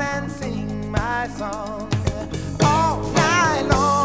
and sing my song all night long.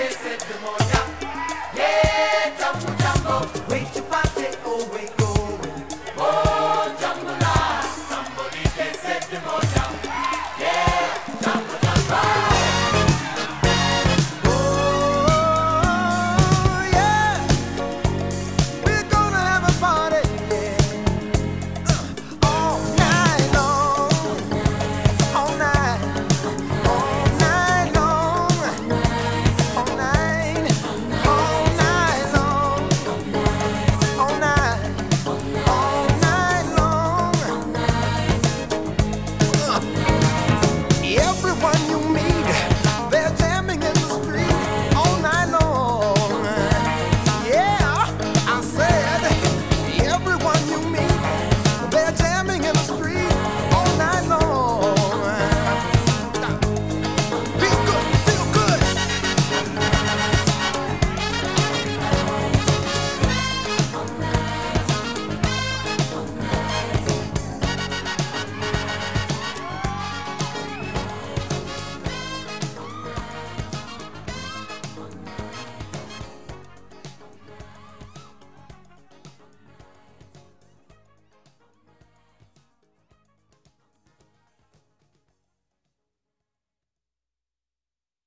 Desde the demonio